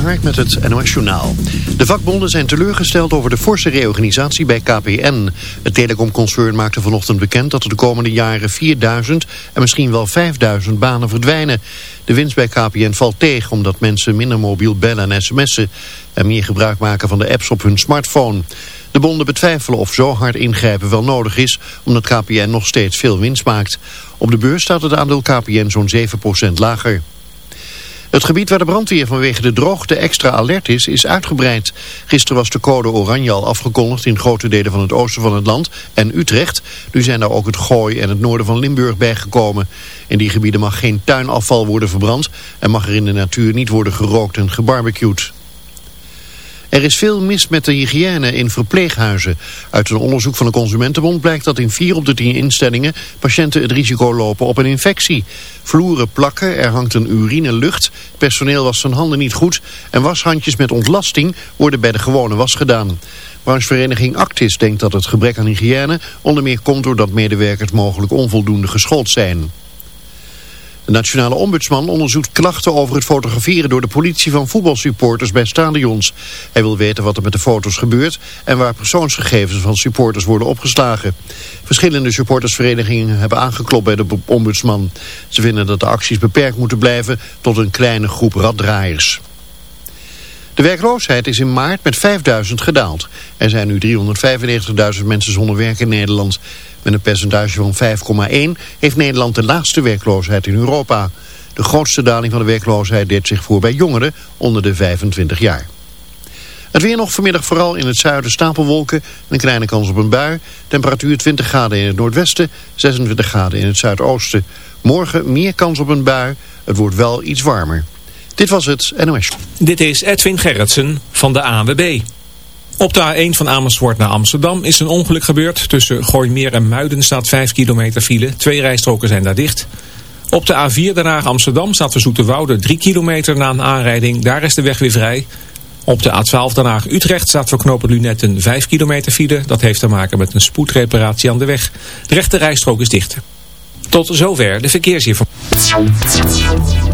Hark met het NOS Journaal. De vakbonden zijn teleurgesteld over de forse reorganisatie bij KPN. Het telecomconcern maakte vanochtend bekend dat er de komende jaren 4000 en misschien wel 5000 banen verdwijnen. De winst bij KPN valt tegen omdat mensen minder mobiel bellen en sms'en... en meer gebruik maken van de apps op hun smartphone. De bonden betwijfelen of zo hard ingrijpen wel nodig is... omdat KPN nog steeds veel winst maakt. Op de beurs staat het aandeel KPN zo'n 7% lager. Het gebied waar de brandweer vanwege de droogte extra alert is, is uitgebreid. Gisteren was de code oranje al afgekondigd in grote delen van het oosten van het land en Utrecht. Nu zijn daar ook het Gooi en het noorden van Limburg bijgekomen. In die gebieden mag geen tuinafval worden verbrand en mag er in de natuur niet worden gerookt en gebarbecued. Er is veel mis met de hygiëne in verpleeghuizen. Uit een onderzoek van de Consumentenbond blijkt dat in 4 op de 10 instellingen patiënten het risico lopen op een infectie. Vloeren plakken, er hangt een urinelucht, personeel was zijn handen niet goed en washandjes met ontlasting worden bij de gewone was gedaan. Branchevereniging Actis denkt dat het gebrek aan hygiëne onder meer komt doordat medewerkers mogelijk onvoldoende geschoold zijn. De nationale ombudsman onderzoekt klachten over het fotograferen door de politie van voetbalsupporters bij stadions. Hij wil weten wat er met de foto's gebeurt en waar persoonsgegevens van supporters worden opgeslagen. Verschillende supportersverenigingen hebben aangeklopt bij de ombudsman. Ze vinden dat de acties beperkt moeten blijven tot een kleine groep raddraaiers. De werkloosheid is in maart met 5000 gedaald. Er zijn nu 395.000 mensen zonder werk in Nederland. Met een percentage van 5,1 heeft Nederland de laagste werkloosheid in Europa. De grootste daling van de werkloosheid deed zich voor bij jongeren onder de 25 jaar. Het weer nog vanmiddag vooral in het zuiden stapelwolken. Een kleine kans op een bui. Temperatuur 20 graden in het noordwesten, 26 graden in het zuidoosten. Morgen meer kans op een bui. Het wordt wel iets warmer. Dit was het NOS. Dit is Edwin Gerritsen van de ANWB. Op de A1 van Amersfoort naar Amsterdam is een ongeluk gebeurd. Tussen Gooimeer en Muiden staat 5 kilometer file. Twee rijstroken zijn daar dicht. Op de A4 Den Haag Amsterdam staat voor Zoeterwoude 3 kilometer na een aanrijding. Daar is de weg weer vrij. Op de A12 Den Haag Utrecht staat voor knopen Lunetten 5 kilometer file. Dat heeft te maken met een spoedreparatie aan de weg. De rechte rijstrook is dicht. Tot zover de verkeersinformatie.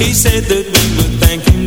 He said that we would thank him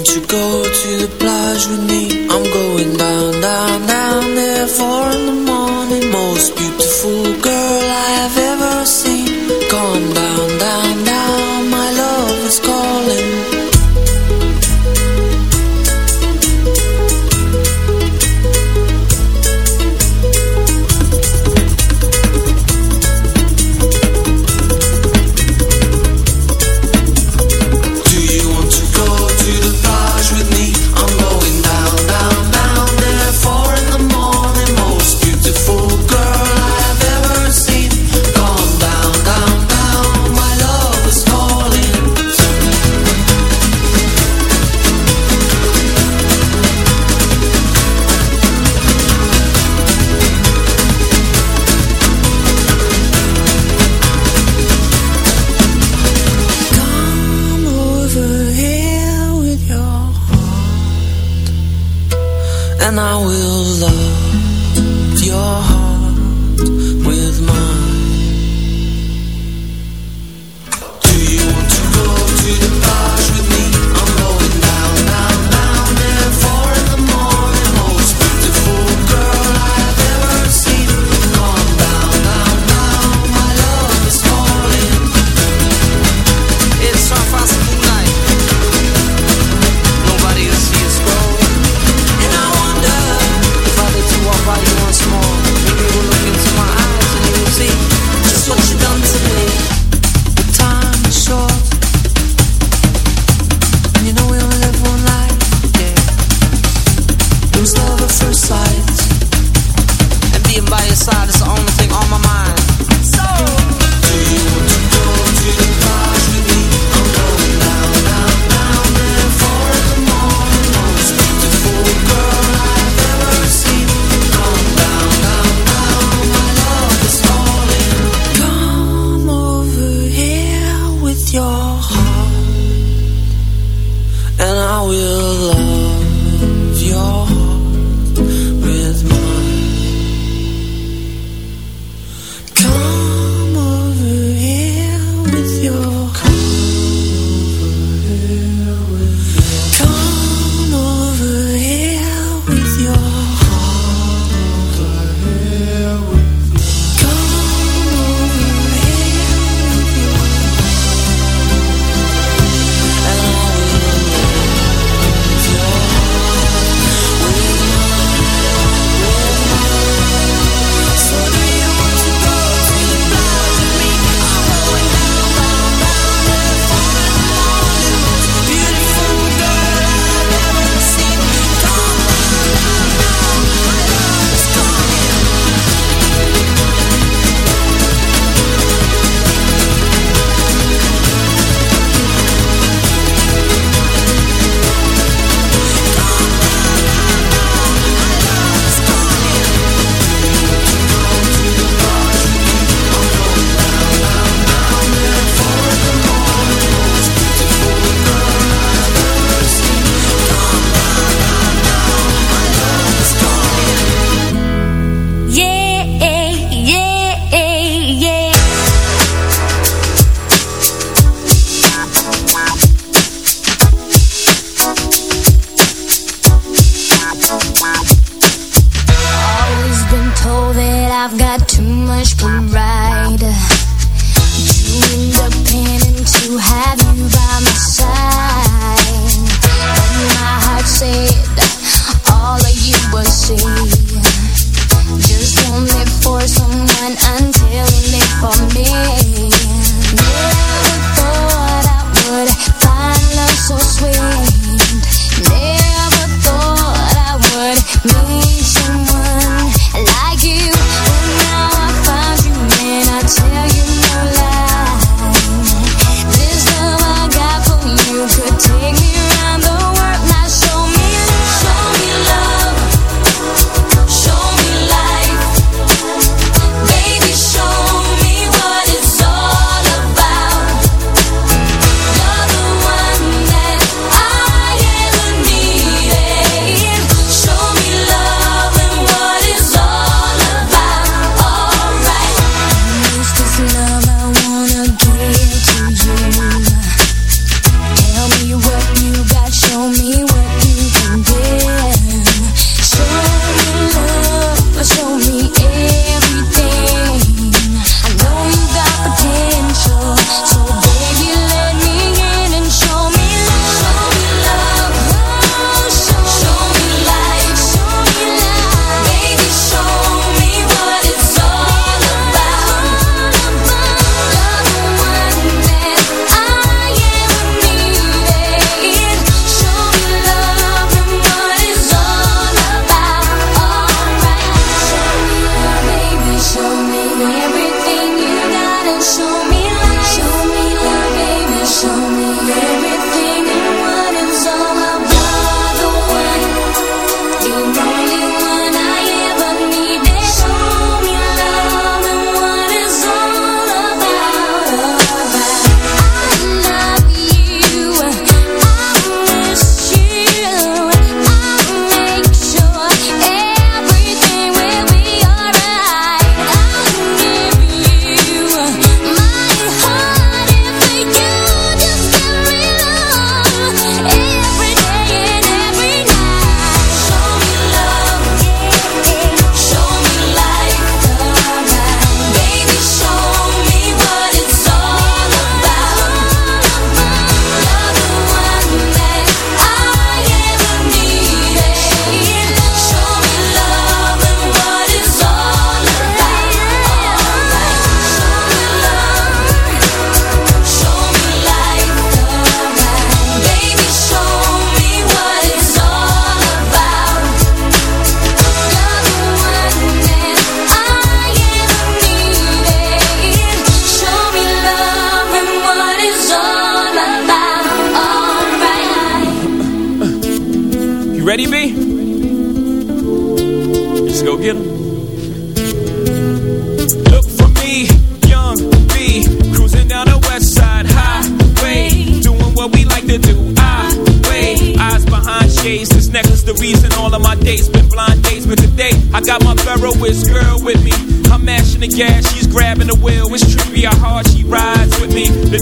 Won't you go to the plage with me? I'm going down, down, down there for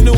No.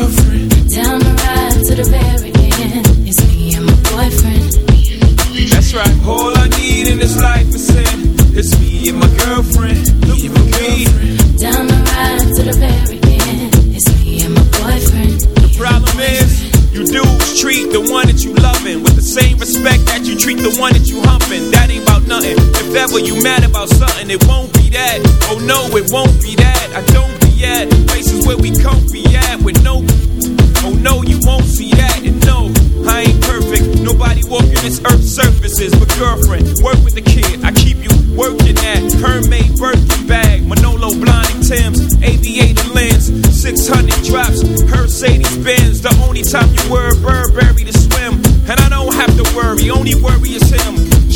Down the ride to the very end. It's me and my boyfriend. That's right. All I need in this life is sin. It's me and my girlfriend. Me and my girlfriend. Down the ride to the very end. It's me and my boyfriend. The problem is, you dudes treat the one that you loving with the same respect that you treat the one that you humping. That ain't about nothing. If ever you mad about something, it won't be that. Oh no, it won't be that. I don't places where we be at with no. Oh no, you won't see that. And no, I ain't perfect. Nobody walking this earth surfaces. But girlfriend, work with the kid. I keep you working at Hermès Birkin bag, Manolo blinding Tim's, aviator lens, 600 drops, Mercedes Benz. The only time you wear a Burberry to swim, and I don't have to worry. Only worry is him.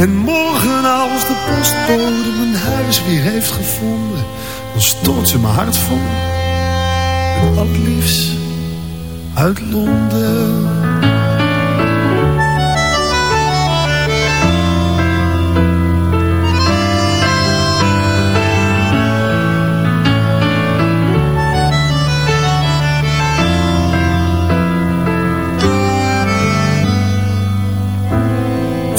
En morgen als de postbode mijn huis weer heeft gevonden, dan stort ze mijn hart vol. Met wat liefs uit Londen.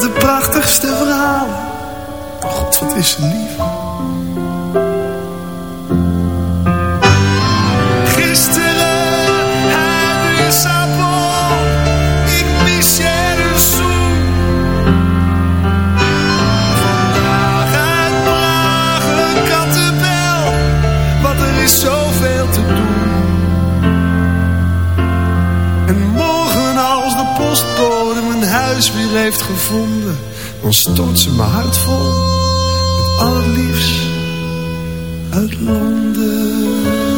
De prachtigste verhalen. Oh God, wat is ze lief. Gisteren uit Lissabon. Ik mis je de zoen. Vandaag uit Praag een kattenbel. Want er is zoveel weer heeft gevonden, dan stort ze mijn hart vol met al het liefst uit Londen.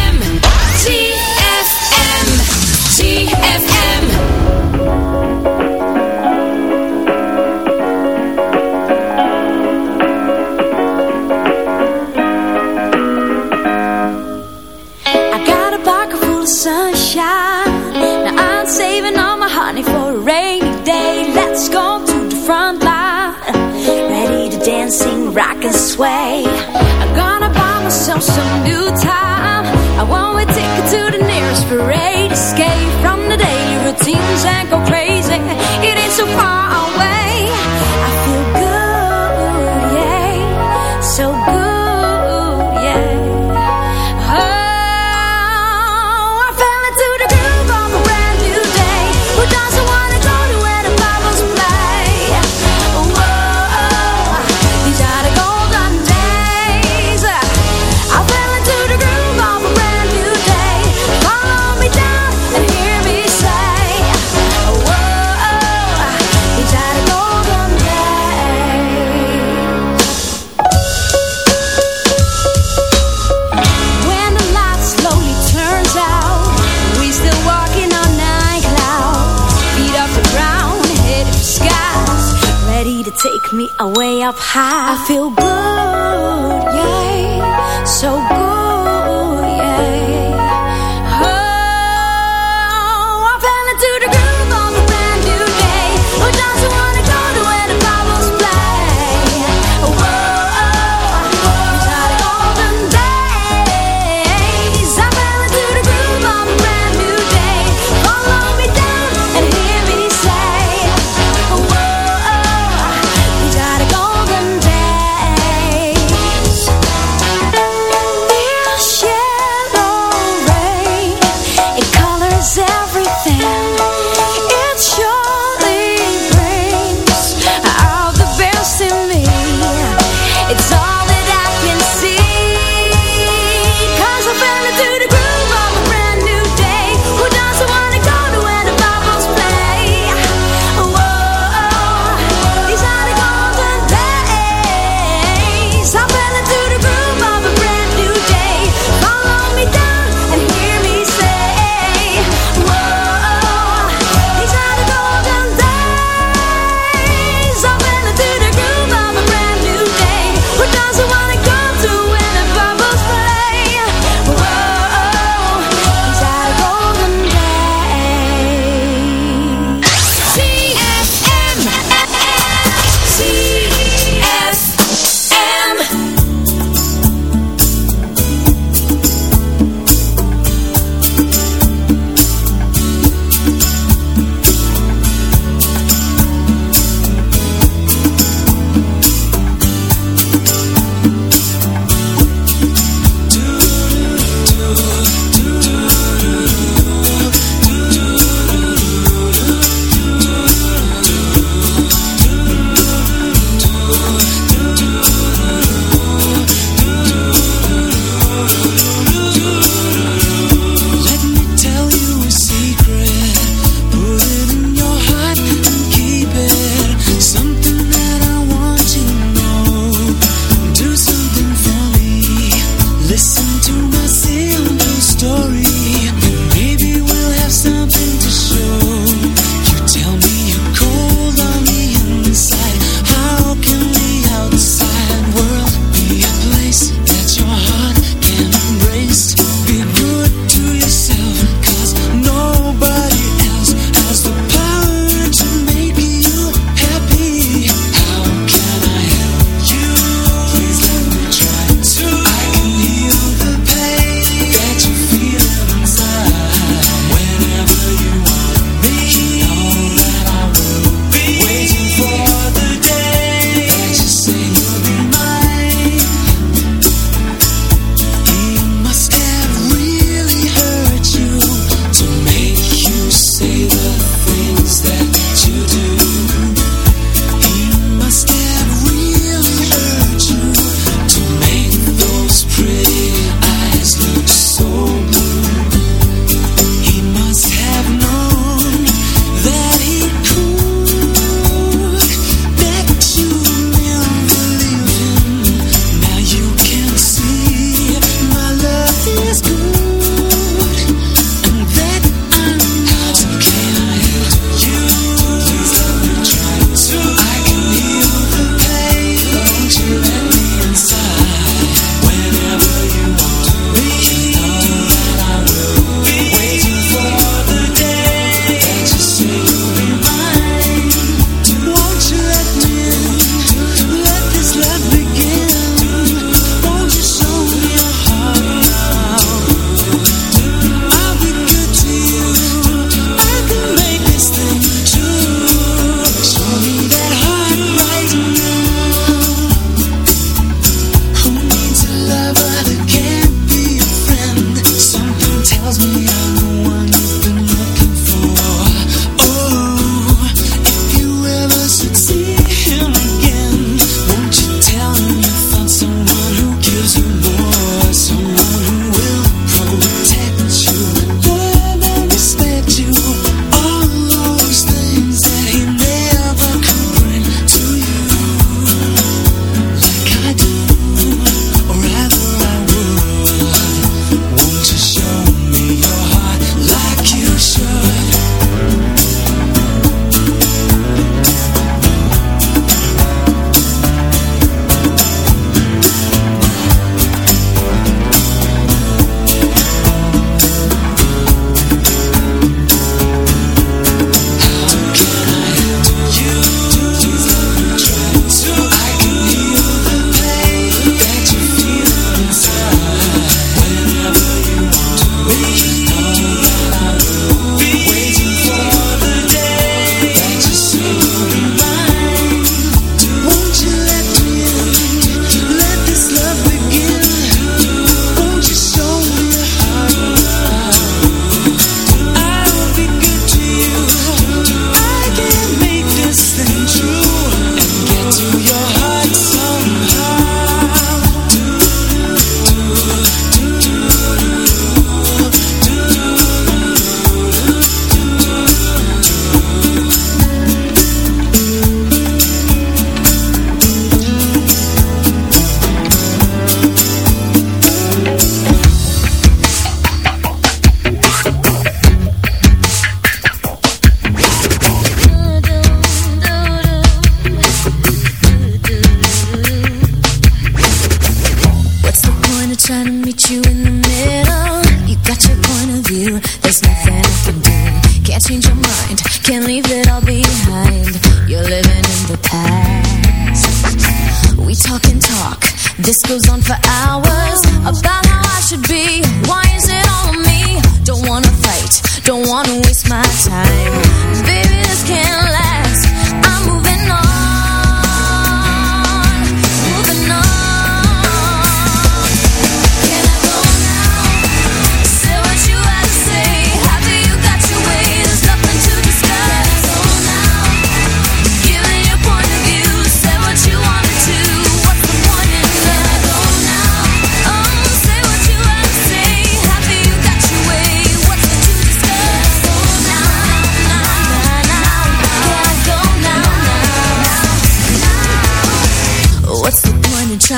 way. I'm gonna buy myself some new time. I want to take to the nearest parade. Escape from the daily routines and go crazy. It ain't so far away.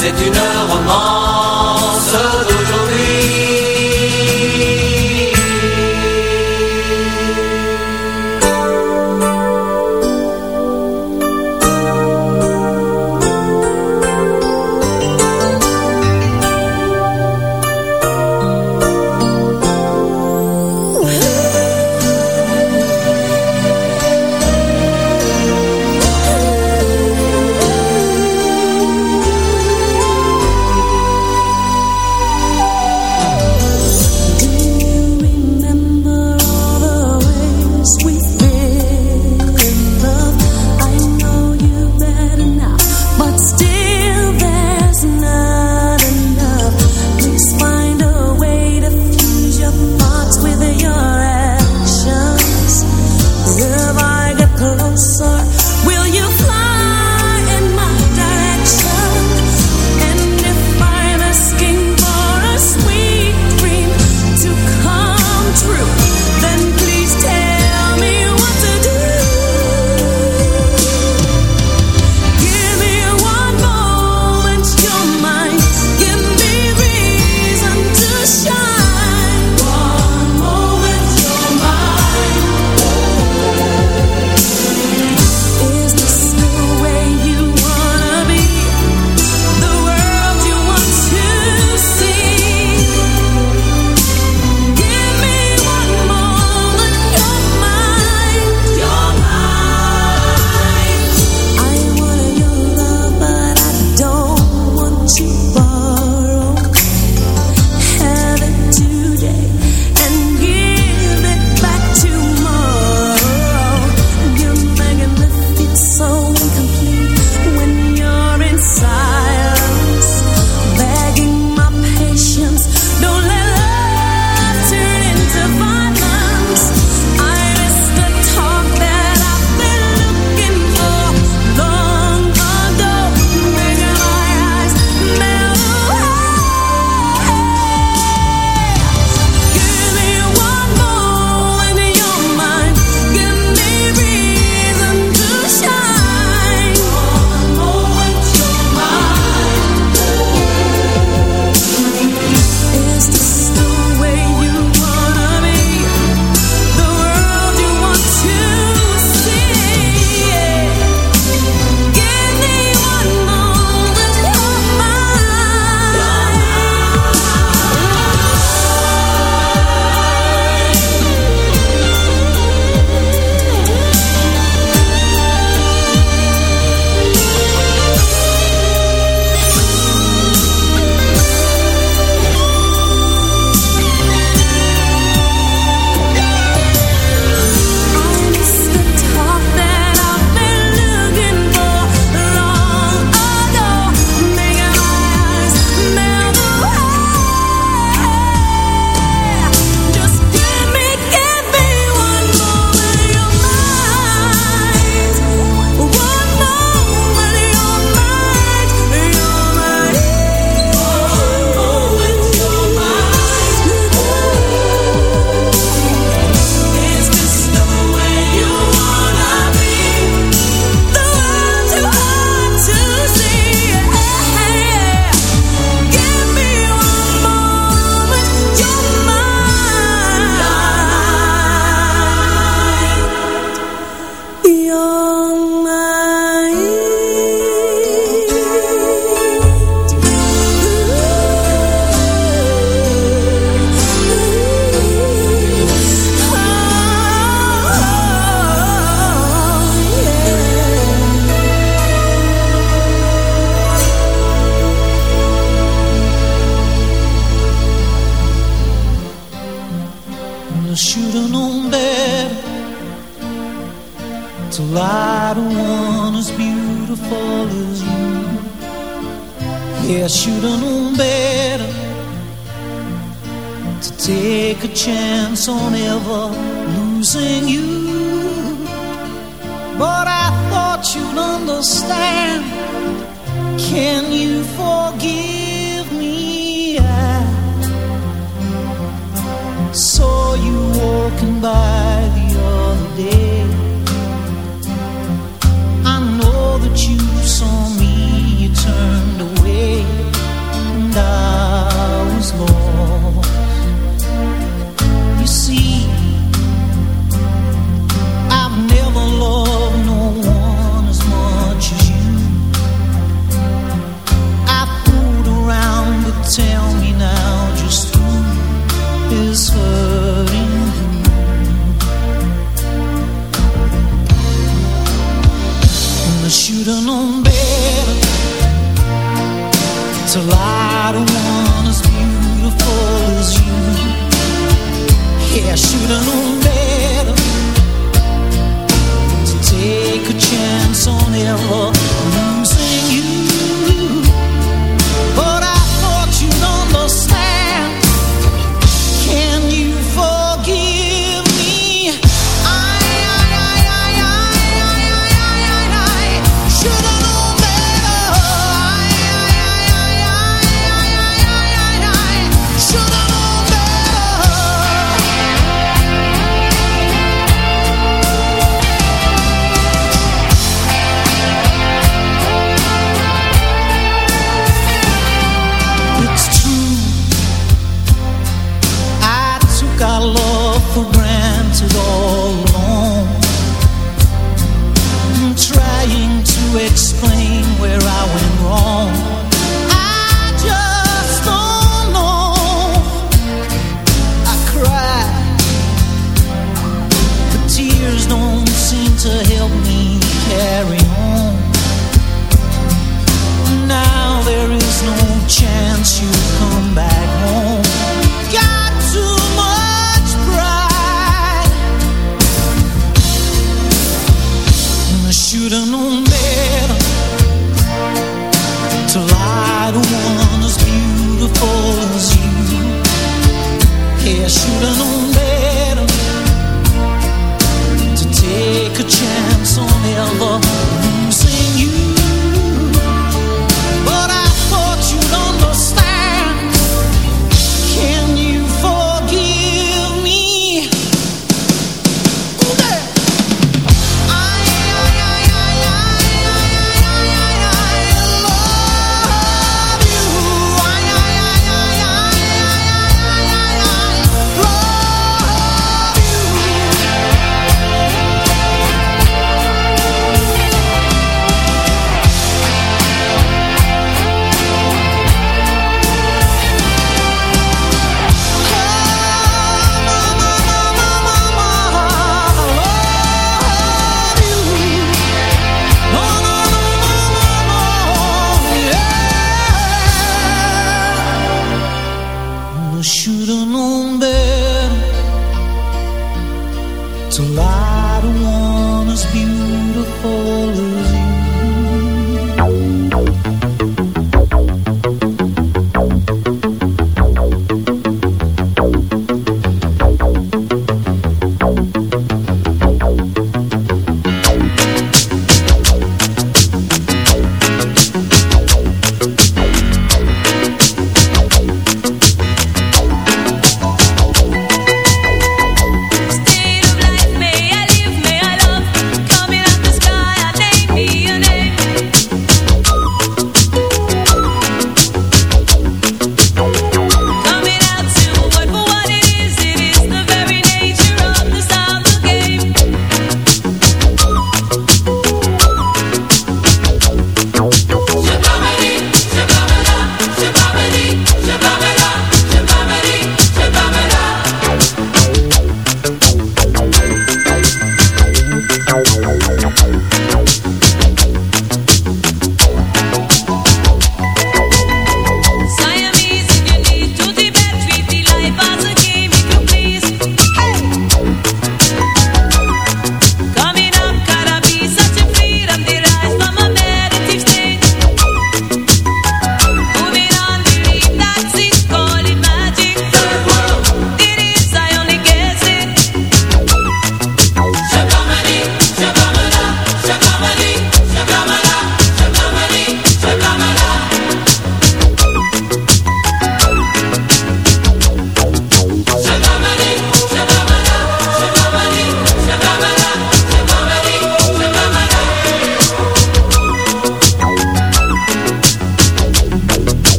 C'est une romance.